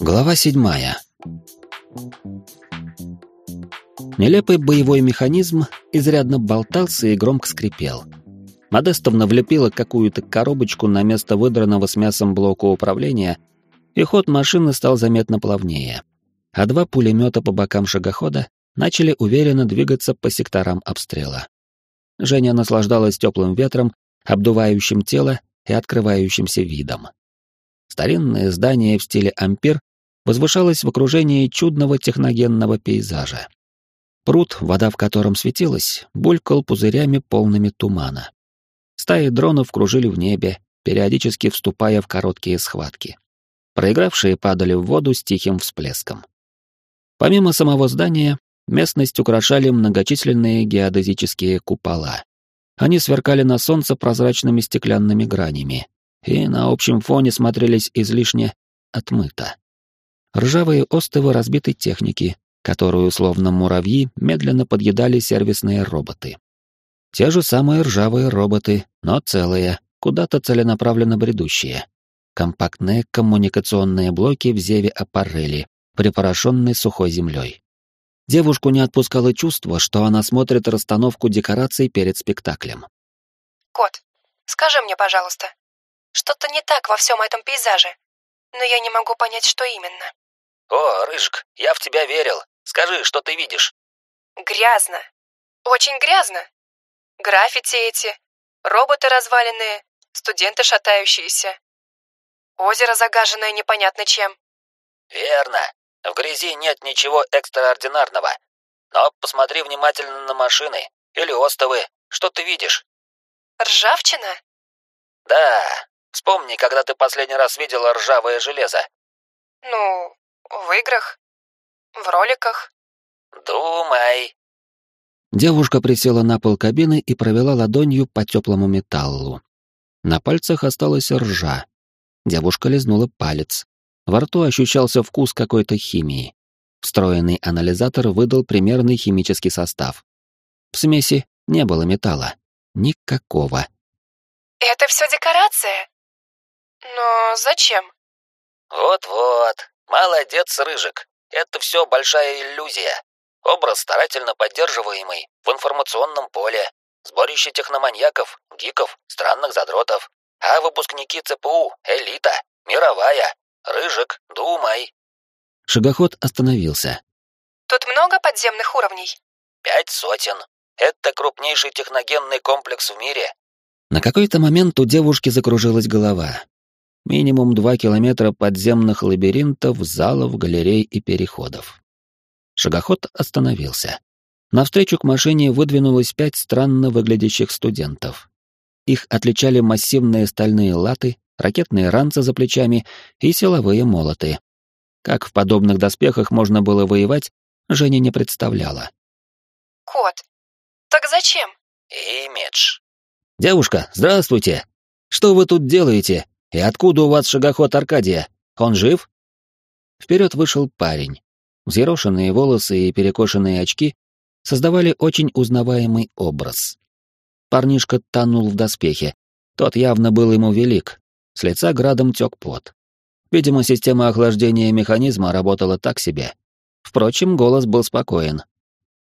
Глава седьмая. Нелепый боевой механизм изрядно болтался и громко скрипел. Модестовна влепила какую-то коробочку на место выдранного с мясом блока управления, и ход машины стал заметно плавнее. А два пулемета по бокам шагохода начали уверенно двигаться по секторам обстрела. Женя наслаждалась теплым ветром, обдувающим тело и открывающимся видом. Старинное здание в стиле ампир возвышалось в окружении чудного техногенного пейзажа. Пруд, вода в котором светилась, булькал пузырями полными тумана. Стаи дронов кружили в небе, периодически вступая в короткие схватки. Проигравшие падали в воду с тихим всплеском. Помимо самого здания, местность украшали многочисленные геодезические купола. Они сверкали на солнце прозрачными стеклянными гранями и на общем фоне смотрелись излишне отмыто. Ржавые остовы разбитой техники, которую, словно муравьи, медленно подъедали сервисные роботы. Те же самые ржавые роботы, но целые, куда-то целенаправленно бредущие. Компактные коммуникационные блоки в зеве аппарели, припорошенной сухой землей. Девушку не отпускало чувство, что она смотрит расстановку декораций перед спектаклем. «Кот, скажи мне, пожалуйста, что-то не так во всем этом пейзаже, но я не могу понять, что именно». «О, Рыжик, я в тебя верил. Скажи, что ты видишь?» «Грязно. Очень грязно. Граффити эти, роботы разваленные, студенты шатающиеся. Озеро загаженное непонятно чем». «Верно. В грязи нет ничего экстраординарного. Но посмотри внимательно на машины или остовы. Что ты видишь? Ржавчина? Да. Вспомни, когда ты последний раз видела ржавое железо. Ну, в играх. В роликах. Думай. Девушка присела на пол кабины и провела ладонью по теплому металлу. На пальцах осталась ржа. Девушка лизнула палец. Во рту ощущался вкус какой-то химии. Встроенный анализатор выдал примерный химический состав. В смеси не было металла. Никакого. Это все декорация? Но зачем? Вот-вот. Молодец, Рыжик. Это все большая иллюзия. Образ старательно поддерживаемый в информационном поле. Сборище техноманьяков, гиков, странных задротов. А выпускники ЦПУ — элита, мировая, Рыжик, думай. Шагоход остановился. Тут много подземных уровней? Пять сотен. Это крупнейший техногенный комплекс в мире. На какой-то момент у девушки закружилась голова. Минимум два километра подземных лабиринтов, залов, галерей и переходов. Шагоход остановился. Навстречу к машине выдвинулось пять странно выглядящих студентов. Их отличали массивные стальные латы, ракетные ранцы за плечами и силовые молоты. Как в подобных доспехах можно было воевать, Женя не представляла. «Кот, так зачем?» «Имидж». «Девушка, здравствуйте! Что вы тут делаете? И откуда у вас шагоход Аркадия? Он жив?» Вперед вышел парень. Взъерошенные волосы и перекошенные очки создавали очень узнаваемый образ. Парнишка тонул в доспехе. Тот явно был ему велик, с лица градом тек пот. Видимо, система охлаждения механизма работала так себе. Впрочем, голос был спокоен.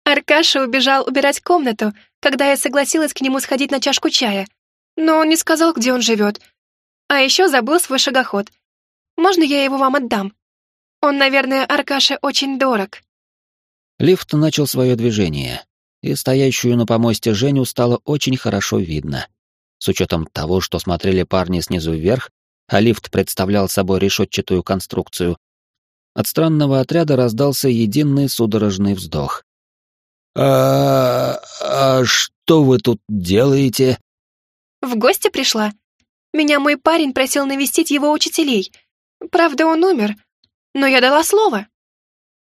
Аркаша убежал убирать комнату, когда я согласилась к нему сходить на чашку чая. Но он не сказал, где он живет. А еще забыл свой шагоход. Можно я его вам отдам? Он, наверное, Аркаше очень дорог. Лифт начал свое движение, и стоящую на помосте Женю стало очень хорошо видно. С учетом того, что смотрели парни снизу вверх, а лифт представлял собой решетчатую конструкцию, от странного отряда раздался единый судорожный вздох. «А, а что вы тут делаете?» «В гости пришла. Меня мой парень просил навестить его учителей. Правда, он умер, но я дала слово.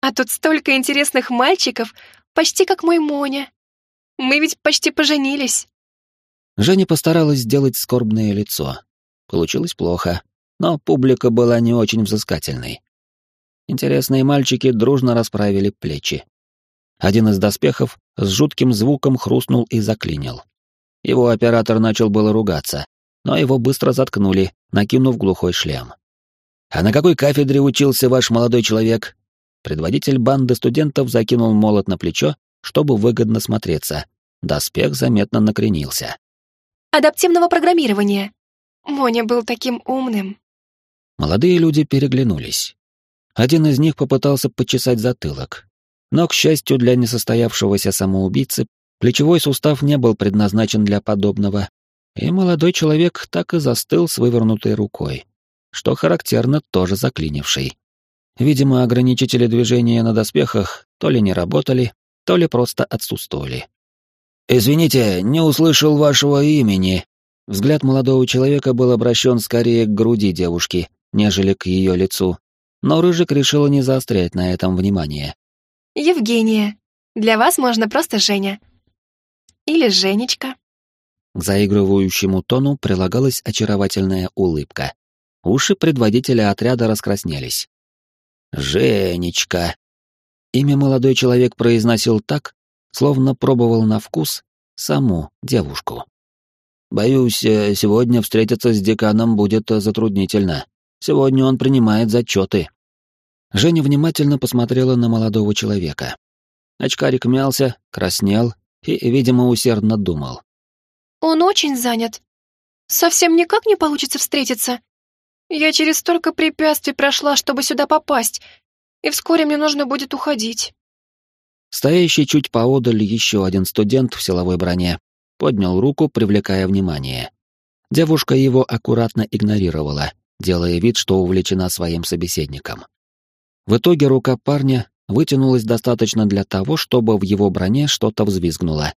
А тут столько интересных мальчиков, почти как мой Моня. Мы ведь почти поженились». Женя постаралась сделать скорбное лицо. Получилось плохо, но публика была не очень взыскательной. Интересные мальчики дружно расправили плечи. Один из доспехов с жутким звуком хрустнул и заклинил. Его оператор начал было ругаться, но его быстро заткнули, накинув глухой шлем. «А на какой кафедре учился ваш молодой человек?» Предводитель банды студентов закинул молот на плечо, чтобы выгодно смотреться. Доспех заметно накренился. «Адаптивного программирования. Моня был таким умным». Молодые люди переглянулись. Один из них попытался почесать затылок. Но, к счастью для несостоявшегося самоубийцы, плечевой сустав не был предназначен для подобного, и молодой человек так и застыл с вывернутой рукой, что характерно тоже заклинивший. Видимо, ограничители движения на доспехах то ли не работали, то ли просто отсутствовали. «Извините, не услышал вашего имени». Взгляд молодого человека был обращен скорее к груди девушки, нежели к ее лицу, но Рыжик решила не заострять на этом внимание. «Евгения. Для вас можно просто Женя. Или Женечка». К заигрывающему тону прилагалась очаровательная улыбка. Уши предводителя отряда раскраснелись. «Женечка». Имя молодой человек произносил так, словно пробовал на вкус саму девушку. «Боюсь, э, сегодня встретиться с деканом будет затруднительно. Сегодня он принимает зачеты». Женя внимательно посмотрела на молодого человека. Очкарик мялся, краснел и, видимо, усердно думал. «Он очень занят. Совсем никак не получится встретиться. Я через столько препятствий прошла, чтобы сюда попасть, и вскоре мне нужно будет уходить». Стоящий чуть поодаль еще один студент в силовой броне поднял руку, привлекая внимание. Девушка его аккуратно игнорировала, делая вид, что увлечена своим собеседником. В итоге рука парня вытянулась достаточно для того, чтобы в его броне что-то взвизгнуло.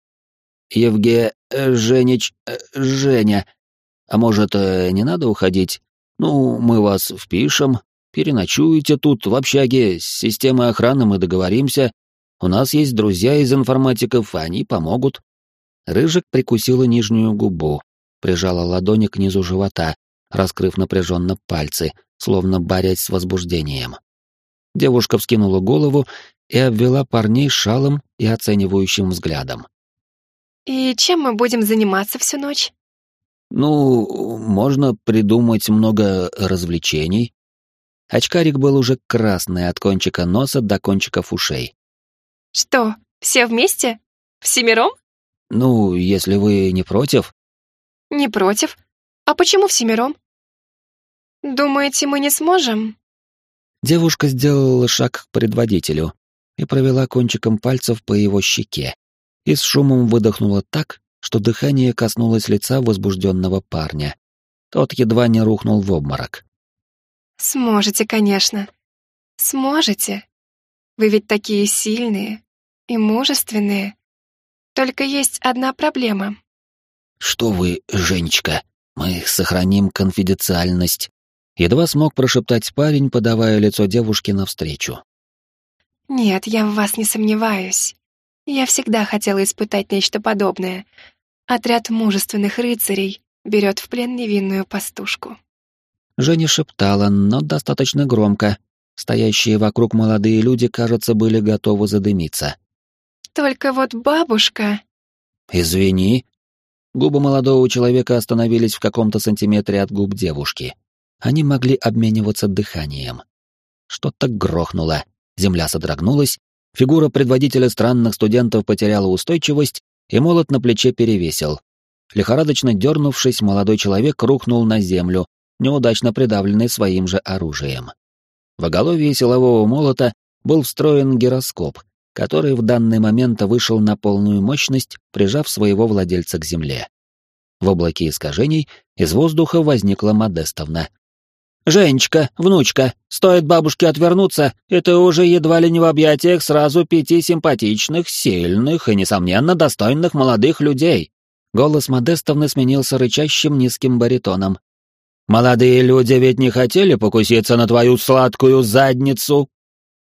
«Евге... Э, Женич... Э, Женя... А может, э, не надо уходить? Ну, мы вас впишем, переночуете тут, в общаге, с системой охраны мы договоримся. У нас есть друзья из информатиков, они помогут». Рыжик прикусила нижнюю губу, прижала ладони к низу живота, раскрыв напряженно пальцы, словно борясь с возбуждением. Девушка вскинула голову и обвела парней шалом и оценивающим взглядом. «И чем мы будем заниматься всю ночь?» «Ну, можно придумать много развлечений». Очкарик был уже красный от кончика носа до кончиков ушей. «Что, все вместе? Всемиром?» «Ну, если вы не против». «Не против. А почему всемиром?» «Думаете, мы не сможем?» Девушка сделала шаг к предводителю и провела кончиком пальцев по его щеке и с шумом выдохнула так, что дыхание коснулось лица возбужденного парня. Тот едва не рухнул в обморок. «Сможете, конечно. Сможете. Вы ведь такие сильные и мужественные. Только есть одна проблема». «Что вы, Женечка, мы сохраним конфиденциальность Едва смог прошептать парень, подавая лицо девушки навстречу. «Нет, я в вас не сомневаюсь. Я всегда хотела испытать нечто подобное. Отряд мужественных рыцарей берет в плен невинную пастушку». Женя шептала, но достаточно громко. Стоящие вокруг молодые люди, кажется, были готовы задымиться. «Только вот бабушка...» «Извини». Губы молодого человека остановились в каком-то сантиметре от губ девушки они могли обмениваться дыханием. Что-то грохнуло, земля содрогнулась, фигура предводителя странных студентов потеряла устойчивость, и молот на плече перевесил. Лихорадочно дернувшись, молодой человек рухнул на землю, неудачно придавленный своим же оружием. В оголовье силового молота был встроен гироскоп, который в данный момент вышел на полную мощность, прижав своего владельца к земле. В облаке искажений из воздуха возникла Модестовна, «Женечка, внучка, стоит бабушке отвернуться, ты уже едва ли не в объятиях сразу пяти симпатичных, сильных и, несомненно, достойных молодых людей». Голос Модестовны сменился рычащим низким баритоном. «Молодые люди ведь не хотели покуситься на твою сладкую задницу!»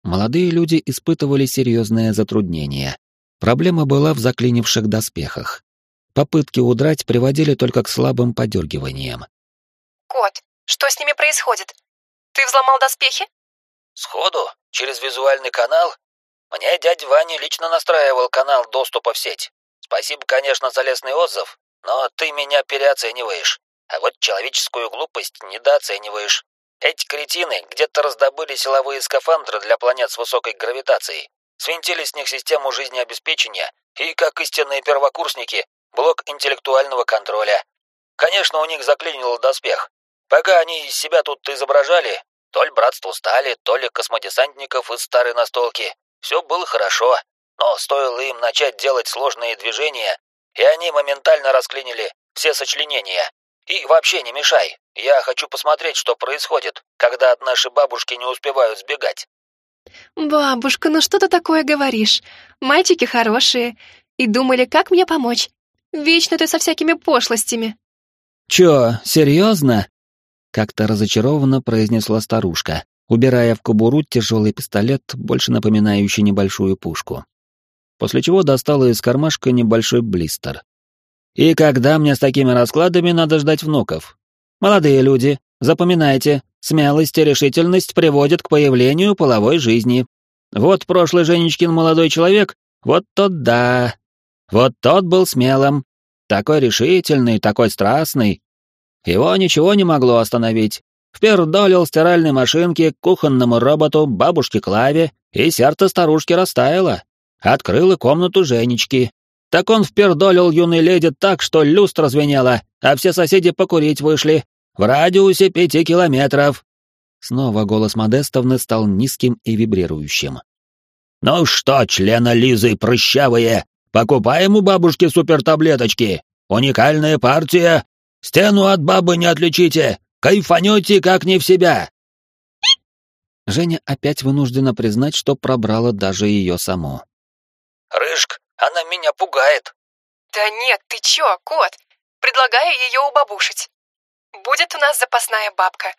Молодые люди испытывали серьезное затруднение. Проблема была в заклинивших доспехах. Попытки удрать приводили только к слабым подергиваниям. «Кот, что с ними происходит? Ты взломал доспехи? Сходу? Через визуальный канал? Мне дядя Ваня лично настраивал канал доступа в сеть. Спасибо, конечно, за лестный отзыв, но ты меня переоцениваешь, а вот человеческую глупость недооцениваешь. Эти кретины где-то раздобыли силовые скафандры для планет с высокой гравитацией, свинтили с них систему жизнеобеспечения и, как истинные первокурсники, блок интеллектуального контроля. Конечно, у них заклинило доспех. Пока они из себя тут изображали, то ли братство стали, то ли космодесантников из старой настолки. Все было хорошо, но стоило им начать делать сложные движения, и они моментально расклинили все сочленения. И вообще не мешай. Я хочу посмотреть, что происходит, когда от нашей бабушки не успевают сбегать. Бабушка, ну что ты такое говоришь? Мальчики хорошие и думали, как мне помочь. Вечно ты со всякими пошлостями. Чё, серьезно? Как-то разочарованно произнесла старушка, убирая в кобуру тяжелый пистолет, больше напоминающий небольшую пушку. После чего достала из кармашка небольшой блистер. И когда мне с такими раскладами надо ждать внуков? Молодые люди, запоминайте, смелость и решительность приводят к появлению половой жизни. Вот прошлый Женечкин молодой человек, вот тот да. Вот тот был смелым, такой решительный, такой страстный. Его ничего не могло остановить. Впердолил стиральной машинки, кухонному роботу, бабушке Клаве, и сердце старушки растаяло. Открыла комнату Женечки, так он впердолил юной леди так, что люстра звенела, а все соседи покурить вышли. В радиусе пяти километров. Снова голос Модестовны стал низким и вибрирующим. «Ну что, члена Лизы прыщавые, покупаем у бабушки супертаблеточки. Уникальная партия. Стену от бабы не отличите. Кайфанете как не в себя». Женя опять вынуждена признать, что пробрала даже ее саму. «Рыжк, она меня пугает. Да нет, ты чё, кот? Предлагаю ее убабушить. Будет у нас запасная бабка.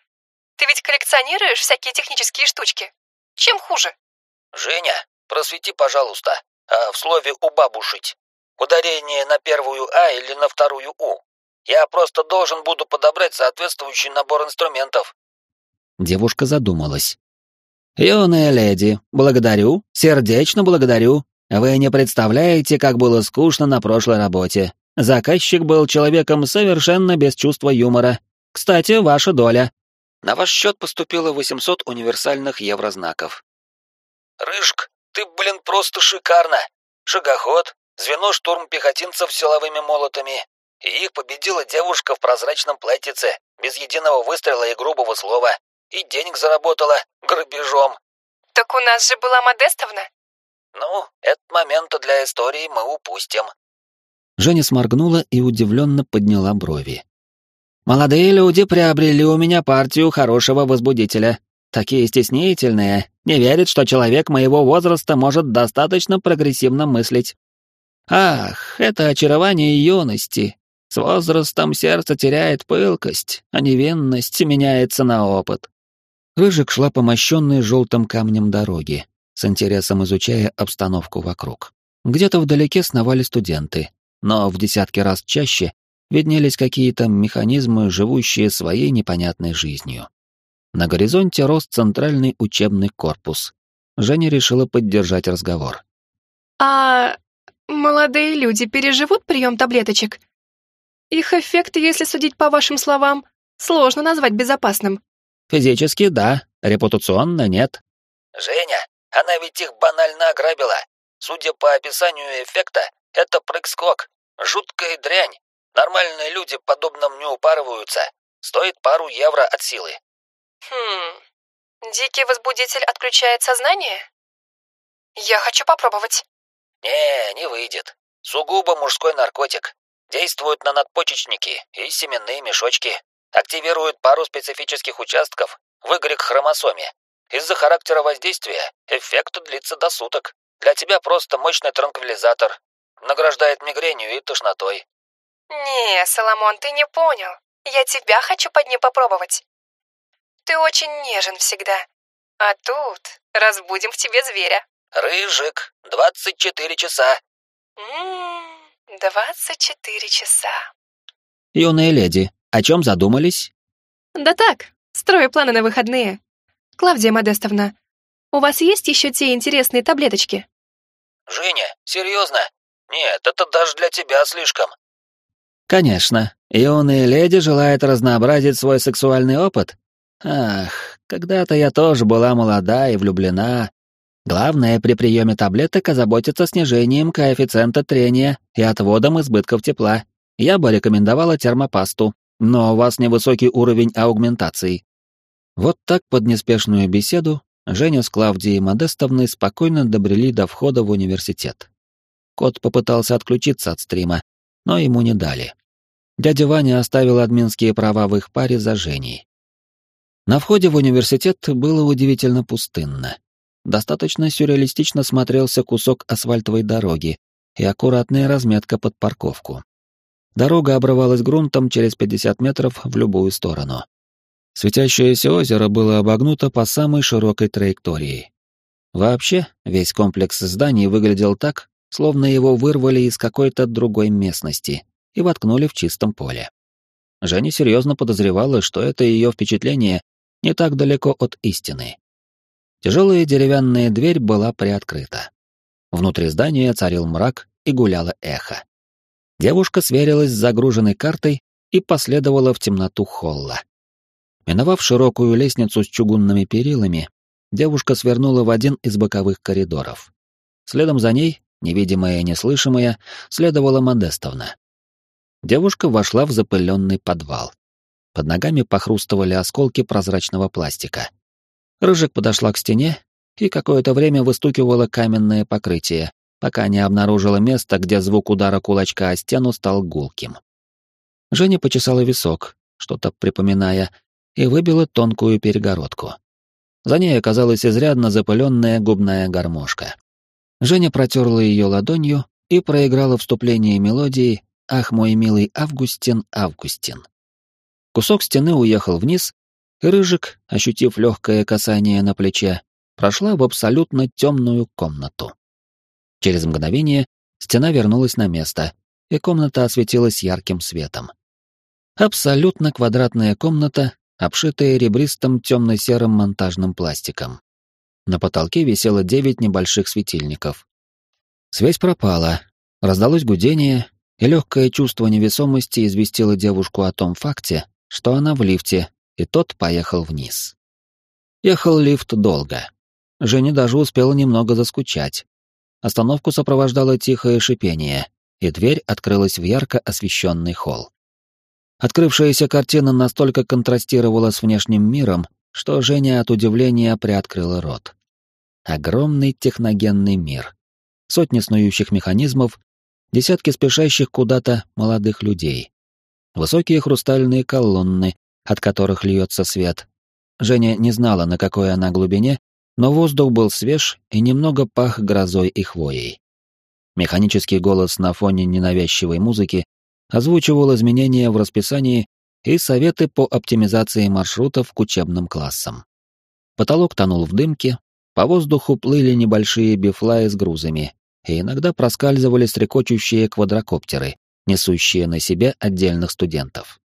Ты ведь коллекционируешь всякие технические штучки. Чем хуже? Женя, просвети, пожалуйста, а в слове «убабушить» ударение на первую «а» или на вторую «у». Я просто должен буду подобрать соответствующий набор инструментов. Девушка задумалась. «Юная леди, благодарю, сердечно благодарю. Вы не представляете, как было скучно на прошлой работе. Заказчик был человеком совершенно без чувства юмора. Кстати, ваша доля. На ваш счет поступило 800 универсальных еврознаков. Рыжк, ты, блин, просто шикарно. Шагоход, звено штурм пехотинцев силовыми молотами. И их победила девушка в прозрачном платьице, без единого выстрела и грубого слова. И денег заработала грабежом. Так у нас же была Модестовна. Ну, этот момент для истории мы упустим. Женя сморгнула и удивленно подняла брови. «Молодые люди приобрели у меня партию хорошего возбудителя. Такие стеснительные, не верят, что человек моего возраста может достаточно прогрессивно мыслить. Ах, это очарование юности. С возрастом сердце теряет пылкость, а невинность меняется на опыт». Рыжик шла по мощенной желтым камнем дороге, с интересом изучая обстановку вокруг. Где-то вдалеке сновали студенты, но в десятки раз чаще виднелись какие-то механизмы, живущие своей непонятной жизнью. На горизонте рос центральный учебный корпус. Женя решила поддержать разговор. «А молодые люди переживут прием таблеточек? Их эффект, если судить по вашим словам, сложно назвать безопасным». «Физически — да, репутационно — нет». «Женя, она ведь их банально ограбила. Судя по описанию эффекта, это прыг-скок. Жуткая дрянь. Нормальные люди подобным не упарываются. Стоит пару евро от силы. Хм. Дикий возбудитель отключает сознание? Я хочу попробовать. Не, не выйдет. Сугубо мужской наркотик. Действует на надпочечники и семенные мешочки. Активирует пару специфических участков в Y-хромосоме. Из-за характера воздействия эффект длится до суток. Для тебя просто мощный транквилизатор. Награждает мигренью и тошнотой. Не, Соломон, ты не понял. Я тебя хочу под ним попробовать. Ты очень нежен всегда. А тут разбудим в тебе зверя. Рыжик, 24 часа. Ммм, 24 часа. Юные леди, о чем задумались? Да так, строю планы на выходные. Клавдия Модестовна, у вас есть еще те интересные таблеточки? Женя, серьезно? Нет, это даже для тебя слишком. Конечно. Юная леди желает разнообразить свой сексуальный опыт. Ах, когда-то я тоже была молода и влюблена. Главное при приеме таблеток озаботиться снижением коэффициента трения и отводом избытков тепла. Я бы рекомендовала термопасту, но у вас невысокий уровень аугментации. Вот так под неспешную беседу Женя с Клавдией Модестовной спокойно добрели до входа в университет. Кот попытался отключиться от стрима, но ему не дали. Дядя Ваня оставил админские права в их паре за Женей. На входе в университет было удивительно пустынно. Достаточно сюрреалистично смотрелся кусок асфальтовой дороги и аккуратная разметка под парковку. Дорога обрывалась грунтом через 50 метров в любую сторону. Светящееся озеро было обогнуто по самой широкой траектории. Вообще, весь комплекс зданий выглядел так, словно его вырвали из какой-то другой местности и воткнули в чистом поле. Женя серьезно подозревала, что это ее впечатление не так далеко от истины. Тяжелая деревянная дверь была приоткрыта. Внутри здания царил мрак и гуляло эхо. Девушка сверилась с загруженной картой и последовала в темноту холла. Миновав широкую лестницу с чугунными перилами, девушка свернула в один из боковых коридоров. Следом за ней, невидимая и неслышимая, следовала Модестовна. Девушка вошла в запыленный подвал. Под ногами похрустывали осколки прозрачного пластика. Рыжик подошла к стене и какое-то время выстукивала каменное покрытие, пока не обнаружила место, где звук удара кулачка о стену стал гулким. Женя почесала висок, что-то припоминая, и выбила тонкую перегородку. За ней оказалась изрядно запыленная губная гармошка. Женя протерла ее ладонью и проиграла вступление мелодии «Ах, мой милый Августин, Августин». Кусок стены уехал вниз, Рыжик, ощутив легкое касание на плече, прошла в абсолютно темную комнату. Через мгновение стена вернулась на место, и комната осветилась ярким светом. Абсолютно квадратная комната, обшитая ребристым темно-серым монтажным пластиком. На потолке висело девять небольших светильников. Связь пропала, раздалось гудение, и легкое чувство невесомости известило девушку о том факте, что она в лифте, и тот поехал вниз. Ехал лифт долго. Женя даже успела немного заскучать. Остановку сопровождало тихое шипение, и дверь открылась в ярко освещенный холл. Открывшаяся картина настолько контрастировала с внешним миром, что Женя от удивления приоткрыла рот. Огромный техногенный мир. Сотни снующих механизмов, десятки спешащих куда-то молодых людей. Высокие хрустальные колонны, от которых льется свет. Женя не знала, на какой она глубине, но воздух был свеж и немного пах грозой и хвоей. Механический голос на фоне ненавязчивой музыки озвучивал изменения в расписании и советы по оптимизации маршрутов к учебным классам. Потолок тонул в дымке, по воздуху плыли небольшие бифлаи с грузами, и иногда проскальзывали стрекочущие квадрокоптеры, несущие на себе отдельных студентов.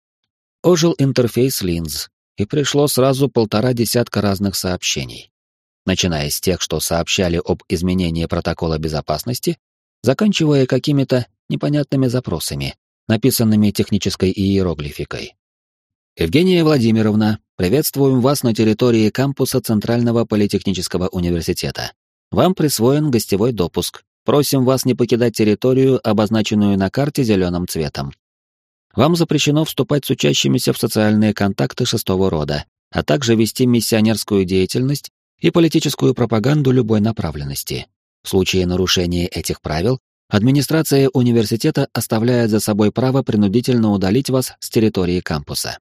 Ожил интерфейс линз, и пришло сразу полтора десятка разных сообщений. Начиная с тех, что сообщали об изменении протокола безопасности, заканчивая какими-то непонятными запросами, написанными технической иероглификой. Евгения Владимировна, приветствуем вас на территории кампуса Центрального политехнического университета. Вам присвоен гостевой допуск. Просим вас не покидать территорию, обозначенную на карте зеленым цветом. Вам запрещено вступать с учащимися в социальные контакты шестого рода, а также вести миссионерскую деятельность и политическую пропаганду любой направленности. В случае нарушения этих правил Администрация университета оставляет за собой право принудительно удалить вас с территории кампуса.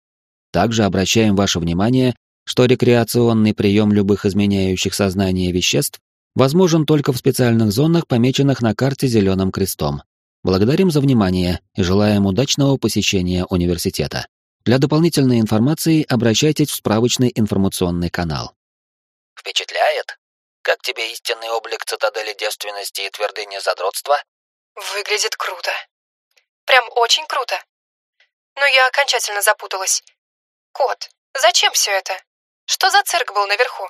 Также обращаем ваше внимание, что рекреационный прием любых изменяющих сознание веществ возможен только в специальных зонах, помеченных на карте зеленым крестом. Благодарим за внимание и желаем удачного посещения университета. Для дополнительной информации обращайтесь в справочный информационный канал. Впечатляет? Как тебе истинный облик цитадели девственности и твердыни задротства? Выглядит круто. Прям очень круто. Но я окончательно запуталась. Кот, зачем все это? Что за цирк был наверху?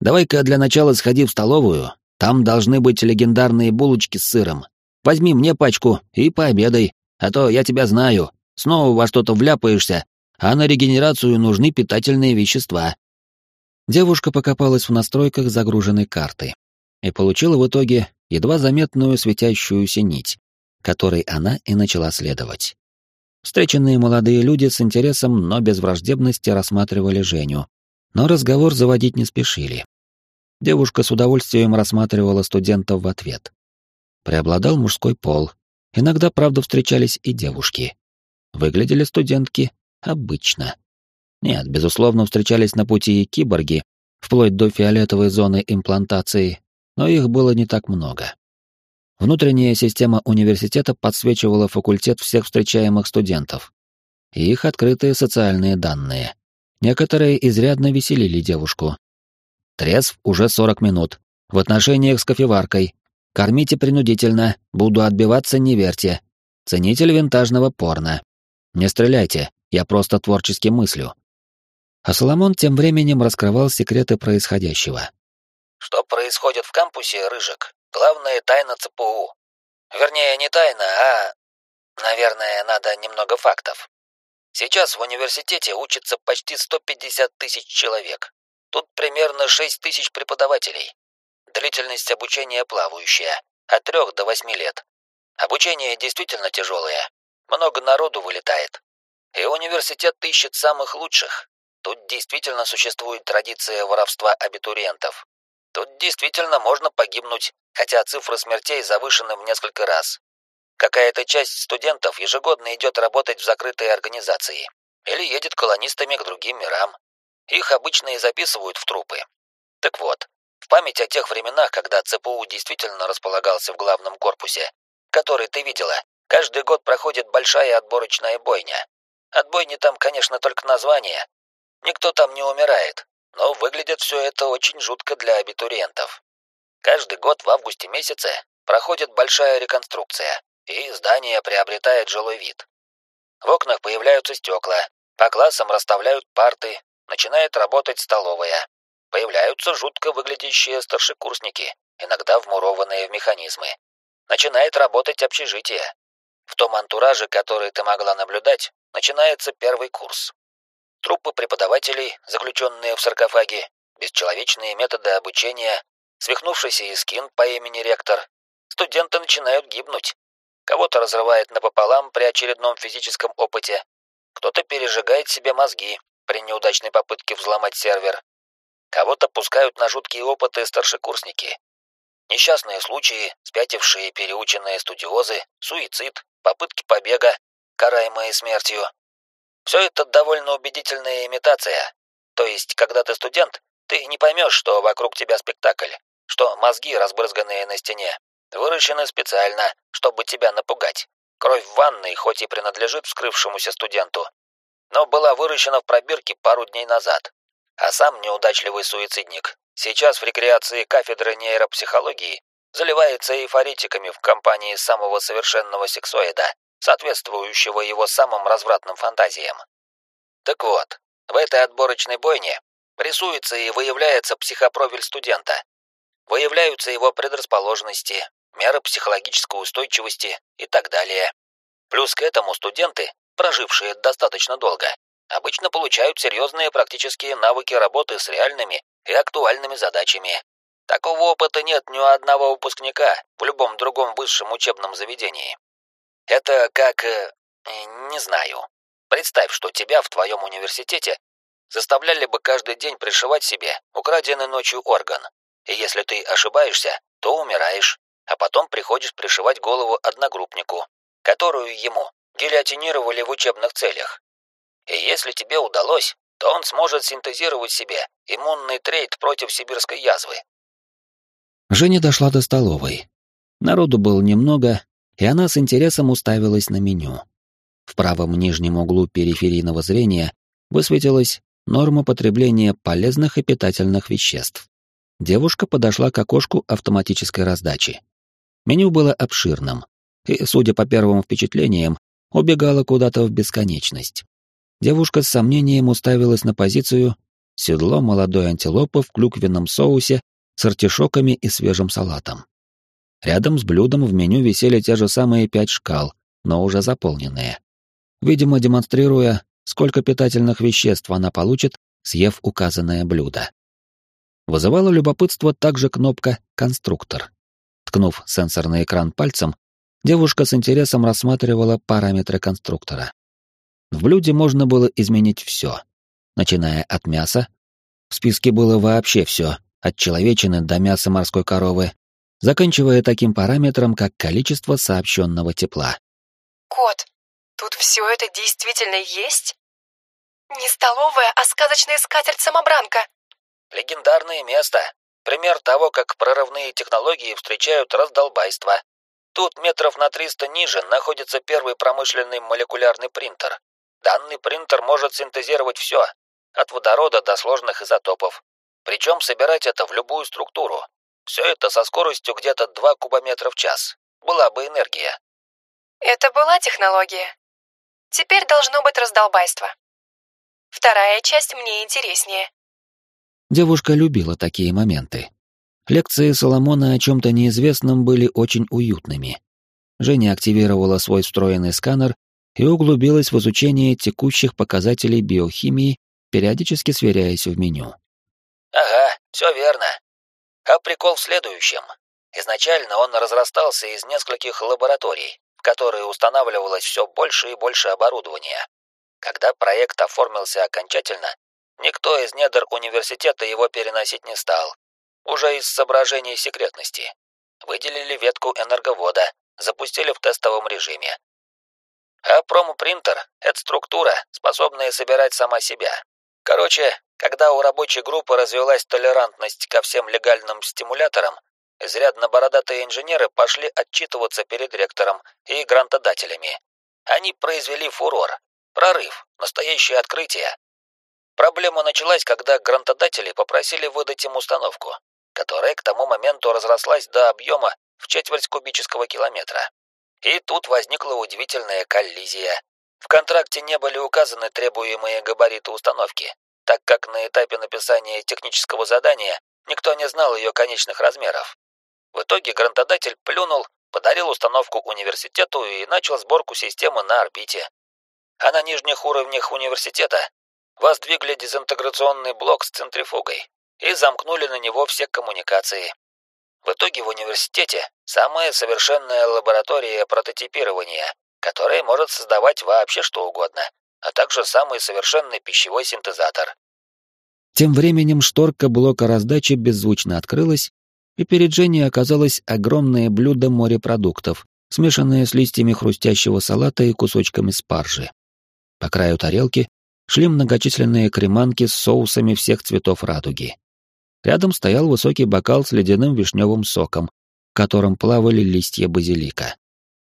Давай-ка для начала сходи в столовую. Там должны быть легендарные булочки с сыром. Возьми мне пачку и пообедай, а то я тебя знаю. Снова во что-то вляпаешься, а на регенерацию нужны питательные вещества. Девушка покопалась в настройках загруженной карты и получила в итоге едва заметную светящуюся нить, которой она и начала следовать. Встреченные молодые люди с интересом, но без враждебности рассматривали Женю, но разговор заводить не спешили. Девушка с удовольствием рассматривала студентов в ответ. Преобладал мужской пол. Иногда, правда, встречались и девушки. Выглядели студентки обычно. Нет, безусловно, встречались на пути и киборги, вплоть до фиолетовой зоны имплантации, но их было не так много. Внутренняя система университета подсвечивала факультет всех встречаемых студентов и их открытые социальные данные. Некоторые изрядно веселили девушку. Трезв уже 40 минут. В отношениях с кофеваркой. Кормите принудительно, буду отбиваться, не верьте. Ценитель винтажного порно. Не стреляйте, я просто творчески мыслю. А Соломон тем временем раскрывал секреты происходящего. Что происходит в кампусе, Рыжик? Главная тайна ЦПУ. Вернее, не тайна, а... Наверное, надо немного фактов. Сейчас в университете учится почти 150 тысяч человек. Тут примерно 6 тысяч преподавателей. Длительность обучения плавающая, от 3 до 8 лет. Обучение действительно тяжелое. Много народу вылетает. И университет ищет самых лучших. Тут действительно существует традиция воровства абитуриентов. Тут действительно можно погибнуть, хотя цифры смертей завышены в несколько раз. Какая-то часть студентов ежегодно идет работать в закрытые организации или едет колонистами к другим мирам. Их обычно и записывают в трупы. Так вот, в память о тех временах, когда ЦПУ действительно располагался в главном корпусе, который ты видела, каждый год проходит большая отборочная бойня. От бойни там, конечно, только название. Никто там не умирает, но выглядит все это очень жутко для абитуриентов. Каждый год в августе месяце проходит большая реконструкция, и здание приобретает жилой вид. В окнах появляются стекла, по классам расставляют парты, начинает работать столовая. Появляются жутко выглядящие старшекурсники, иногда вмурованные в механизмы. Начинает работать общежитие. В том антураже, который ты могла наблюдать, начинается первый курс. Труппы преподавателей, заключенные в саркофаге, бесчеловечные методы обучения, свихнувшийся искин по имени ректор. Студенты начинают гибнуть. Кого-то разрывает напополам при очередном физическом опыте, кто-то пережигает себе мозги при неудачной попытке взломать сервер. Кого-то пускают на жуткие опыты старшекурсники. Несчастные случаи, спятившие переученные студиозы, суицид, попытки побега, караемые смертью. Все это довольно убедительная имитация. То есть, когда ты студент, ты не поймешь, что вокруг тебя спектакль, что мозги, разбрызганные на стене, выращены специально, чтобы тебя напугать. Кровь в ванной хоть и принадлежит вскрывшемуся студенту, но была выращена в пробирке пару дней назад. А сам неудачливый суицидник сейчас в рекреации кафедры нейропсихологии заливается эйфоритиками в компании самого совершенного сексоида, соответствующего его самым развратным фантазиям. Так вот, в этой отборочной бойне рисуется и выявляется психопрофиль студента. Выявляются его предрасположенности, меры психологической устойчивости и так далее. Плюс к этому студенты, прожившие достаточно долго, обычно получают серьезные практические навыки работы с реальными и актуальными задачами. Такого опыта нет ни у одного выпускника в любом другом высшем учебном заведении. Это как... Э, не знаю. Представь, что тебя в твоем университете заставляли бы каждый день пришивать себе украденный ночью орган. И если ты ошибаешься, то умираешь, а потом приходишь пришивать голову одногруппнику, которую ему гильотинировали в учебных целях. И если тебе удалось, то он сможет синтезировать себе иммунный трейд против сибирской язвы. Женя дошла до столовой. Народу было немного, и она с интересом уставилась на меню. В правом нижнем углу периферийного зрения высветилась норма потребления полезных и питательных веществ. Девушка подошла к окошку автоматической раздачи. Меню было обширным, и, судя по первым впечатлениям, убегала куда-то в бесконечность. Девушка с сомнением уставилась на позицию седло молодой антилопы в клюквенном соусе с артишоками и свежим салатом. Рядом с блюдом в меню висели те же самые пять шкал, но уже заполненные. Видимо, демонстрируя, сколько питательных веществ она получит, съев указанное блюдо. Вызывало любопытство также кнопка «Конструктор». Ткнув сенсорный экран пальцем, девушка с интересом рассматривала параметры конструктора. В блюде можно было изменить все, начиная от мяса. В списке было вообще все, от человечины до мяса морской коровы, заканчивая таким параметром, как количество сообщенного тепла. Кот, тут все это действительно есть? Не столовая, а сказочная скатерть-самобранка. Легендарное место. Пример того, как прорывные технологии встречают раздолбайство. Тут метров на 300 ниже находится первый промышленный молекулярный принтер. Данный принтер может синтезировать все, от водорода до сложных изотопов. Причем собирать это в любую структуру. Все это со скоростью где-то 2 кубометра в час. Была бы энергия. Это была технология. Теперь должно быть раздолбайство. Вторая часть мне интереснее. Девушка любила такие моменты. Лекции Соломона о чем-то неизвестном были очень уютными. Женя активировала свой встроенный сканер и углубилась в изучение текущих показателей биохимии, периодически сверяясь в меню. Ага, все верно. А прикол в следующем. Изначально он разрастался из нескольких лабораторий, в которые устанавливалось все больше и больше оборудования. Когда проект оформился окончательно, никто из недр университета его переносить не стал. Уже из соображений секретности. Выделили ветку энерговода, запустили в тестовом режиме. А промопринтер — это структура, способная собирать сама себя. Короче, когда у рабочей группы развилась толерантность ко всем легальным стимуляторам, изрядно бородатые инженеры пошли отчитываться перед ректором и грантодателями. Они произвели фурор, прорыв, настоящее открытие. Проблема началась, когда грантодатели попросили выдать им установку, которая к тому моменту разрослась до объема в четверть кубического километра. И тут возникла удивительная коллизия. В контракте не были указаны требуемые габариты установки, так как на этапе написания технического задания никто не знал ее конечных размеров. В итоге грантодатель плюнул, подарил установку университету и начал сборку системы на орбите. А на нижних уровнях университета воздвигли дезинтеграционный блок с центрифугой и замкнули на него все коммуникации. В итоге в университете самая совершенная лаборатория прототипирования, которая может создавать вообще что угодно, а также самый совершенный пищевой синтезатор. Тем временем шторка блока раздачи беззвучно открылась, и перед Женей оказалось огромное блюдо морепродуктов, смешанное с листьями хрустящего салата и кусочками спаржи. По краю тарелки шли многочисленные креманки с соусами всех цветов радуги. Рядом стоял высокий бокал с ледяным вишневым соком, в котором плавали листья базилика.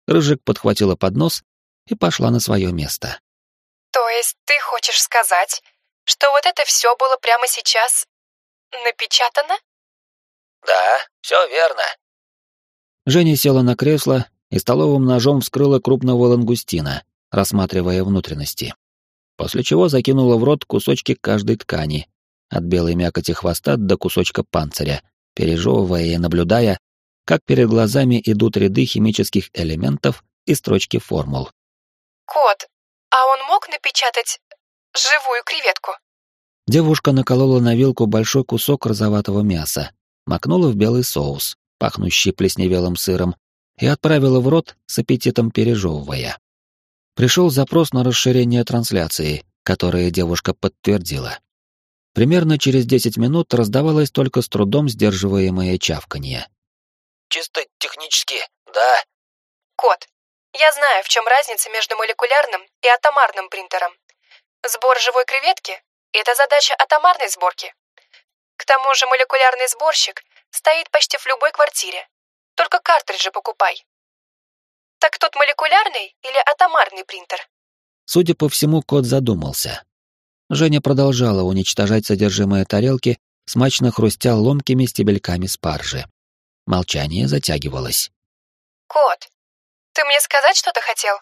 Рыжик подхватила поднос и пошла на свое место. То есть ты хочешь сказать, что вот это все было прямо сейчас напечатано? Да, все верно. Женя села на кресло и столовым ножом вскрыла крупного лангустина, рассматривая внутренности. После чего закинула в рот кусочки каждой ткани, от белой мякоти хвоста до кусочка панциря, пережевывая и наблюдая, как перед глазами идут ряды химических элементов и строчки формул. Кот, а он мог напечатать живую креветку? Девушка наколола на вилку большой кусок розоватого мяса, макнула в белый соус, пахнущий плесневелым сыром, и отправила в рот с аппетитом пережевывая. Пришел запрос на расширение трансляции, которое девушка подтвердила. Примерно через 10 минут раздавалось только с трудом сдерживаемое чавканье. Чисто технически, да. Кот, я знаю, в чем разница между молекулярным и атомарным принтером. Сбор живой креветки — это задача атомарной сборки. К тому же молекулярный сборщик стоит почти в любой квартире. Только картриджи покупай. Так тут молекулярный или атомарный принтер? Судя по всему, кот задумался. Женя продолжала уничтожать содержимое тарелки, смачно хрустя ломкими стебельками спаржи. Молчание затягивалось. «Кот, ты мне сказать что-то хотел?»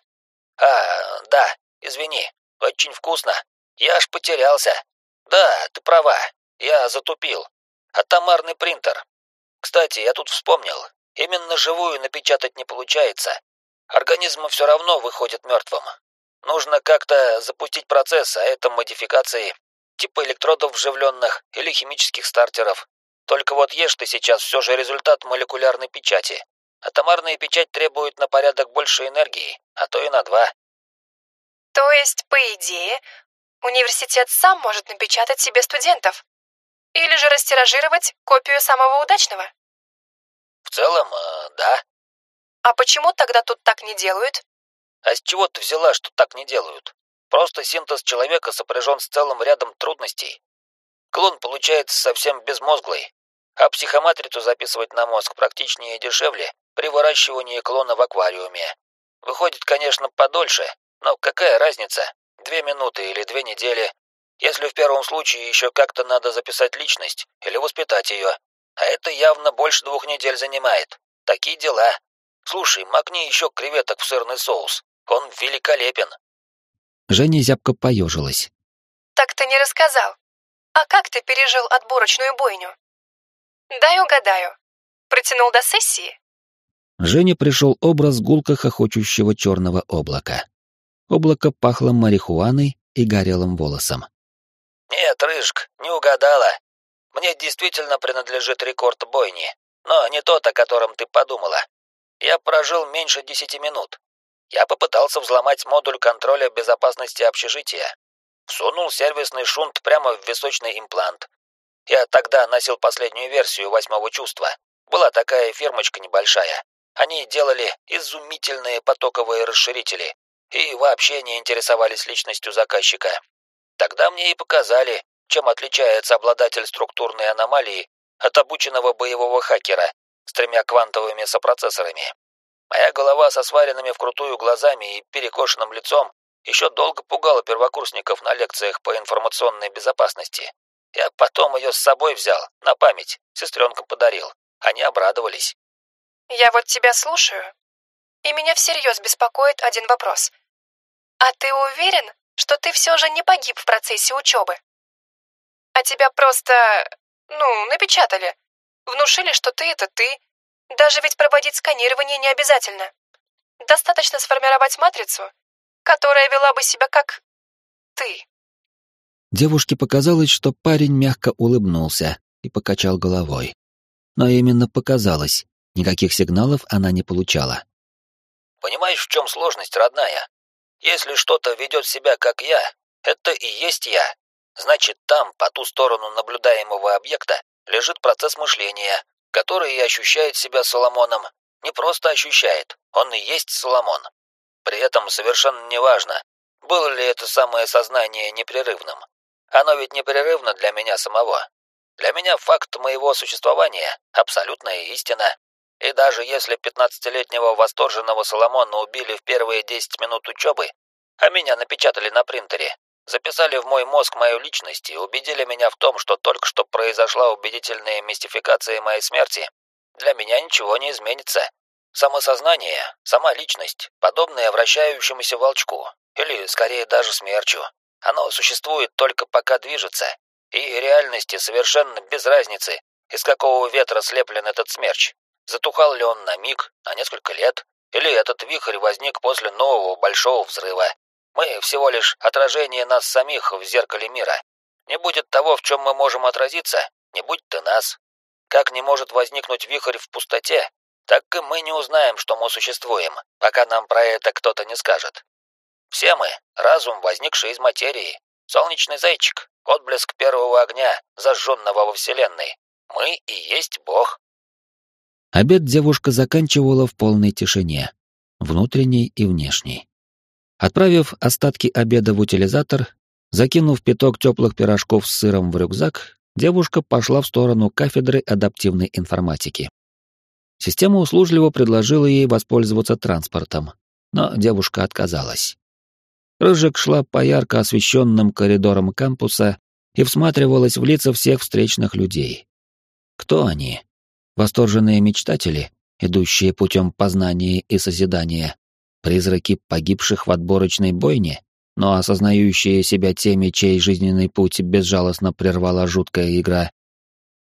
«А, да, извини, очень вкусно. Я аж потерялся. Да, ты права, я затупил. Атомарный принтер. Кстати, я тут вспомнил, именно живую напечатать не получается. Организм все равно выходит мертвым. Нужно как-то запустить процесс, а это модификации, типа электродов вживленных или химических стартеров. Только вот ешь ты сейчас все же результат молекулярной печати. Атомарная печать требует на порядок больше энергии, а то и на два. То есть, по идее, университет сам может напечатать себе студентов? Или же растиражировать копию самого удачного? В целом, э, да. А почему тогда тут так не делают? А с чего ты взяла, что так не делают? Просто синтез человека сопряжен с целым рядом трудностей. Клон получается совсем безмозглый, а психоматрицу записывать на мозг практичнее и дешевле при выращивании клона в аквариуме. Выходит, конечно, подольше, но какая разница, две минуты или две недели, если в первом случае еще как-то надо записать личность или воспитать ее, а это явно больше двух недель занимает. Такие дела. Слушай, макни еще креветок в сырный соус. Он великолепен. Женя зябко поежилась. Так ты не рассказал. А как ты пережил отборочную бойню? Дай угадаю. Протянул до сессии? Жене пришел образ гулко хохочущего черного облака. Облако пахло марихуаной и горелым волосом. «Нет, Рыжк, не угадала. Мне действительно принадлежит рекорд бойни, но не тот, о котором ты подумала. Я прожил меньше десяти минут. Я попытался взломать модуль контроля безопасности общежития. Всунул сервисный шунт прямо в височный имплант. Я тогда носил последнюю версию восьмого чувства. Была такая фирмочка небольшая. Они делали изумительные потоковые расширители и вообще не интересовались личностью заказчика. Тогда мне и показали, чем отличается обладатель структурной аномалии от обученного боевого хакера с тремя квантовыми сопроцессорами. Моя голова со сваренными вкрутую глазами и перекошенным лицом еще долго пугала первокурсников на лекциях по информационной безопасности. Я потом ее с собой взял, на память, сестренкам подарил. Они обрадовались. Я вот тебя слушаю, и меня всерьез беспокоит один вопрос. А ты уверен, что ты все же не погиб в процессе учебы? А тебя просто, ну, напечатали. Внушили, что ты — это ты. Даже ведь проводить сканирование не обязательно. Достаточно сформировать матрицу, которая вела бы себя как ты. Девушке показалось, что парень мягко улыбнулся и покачал головой. Но именно показалось. Никаких сигналов она не получала. «Понимаешь, в чем сложность, родная? Если что-то ведет себя как я, это и есть я. Значит, там, по ту сторону наблюдаемого объекта, лежит процесс мышления, который и ощущает себя Соломоном. Не просто ощущает, он и есть Соломон. При этом совершенно неважно, было ли это самое сознание непрерывным. Оно ведь непрерывно для меня самого. Для меня факт моего существования — абсолютная истина. И даже если пятнадцатилетнего восторженного Соломона убили в первые десять минут учебы, а меня напечатали на принтере, записали в мой мозг мою личность и убедили меня в том, что только что произошла убедительная мистификация моей смерти, для меня ничего не изменится. Самосознание, сама личность, подобное вращающемуся волчку, или скорее даже смерчу, оно существует только пока движется, и реальности совершенно без разницы, из какого ветра слеплен этот смерч. Затухал ли он на миг, на несколько лет, или этот вихрь возник после нового большого взрыва. Мы всего лишь отражение нас самих в зеркале мира. Не будет того, в чем мы можем отразиться, не будь ты нас. Как не может возникнуть вихрь в пустоте, так и мы не узнаем, что мы существуем, пока нам про это кто-то не скажет. Все мы — разум, возникший из материи, солнечный зайчик, отблеск первого огня, зажженного во Вселенной. Мы и есть Бог. Обед девушка заканчивала в полной тишине, внутренней и внешней. Отправив остатки обеда в утилизатор, закинув пяток теплых пирожков с сыром в рюкзак, девушка пошла в сторону кафедры адаптивной информатики. Система услужливо предложила ей воспользоваться транспортом, но девушка отказалась. Рыжик шла по ярко освещенным коридорам кампуса и всматривалась в лица всех встречных людей. Кто они? Восторженные мечтатели, идущие путем познания и созидания, призраки погибших в отборочной бойне, но осознающие себя теми, чей жизненный путь безжалостно прервала жуткая игра.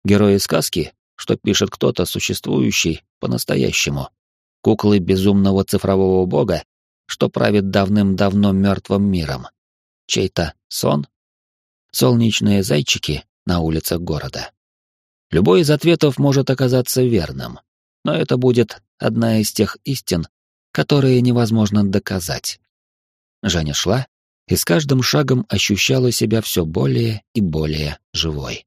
Герои сказки, что пишет кто-то, существующий по-настоящему. Куклы безумного цифрового бога, что правит давным-давно мертвым миром? Чей-то сон? Солнечные зайчики на улицах города. Любой из ответов может оказаться верным, но это будет одна из тех истин, которые невозможно доказать. Женя шла и с каждым шагом ощущала себя все более и более живой.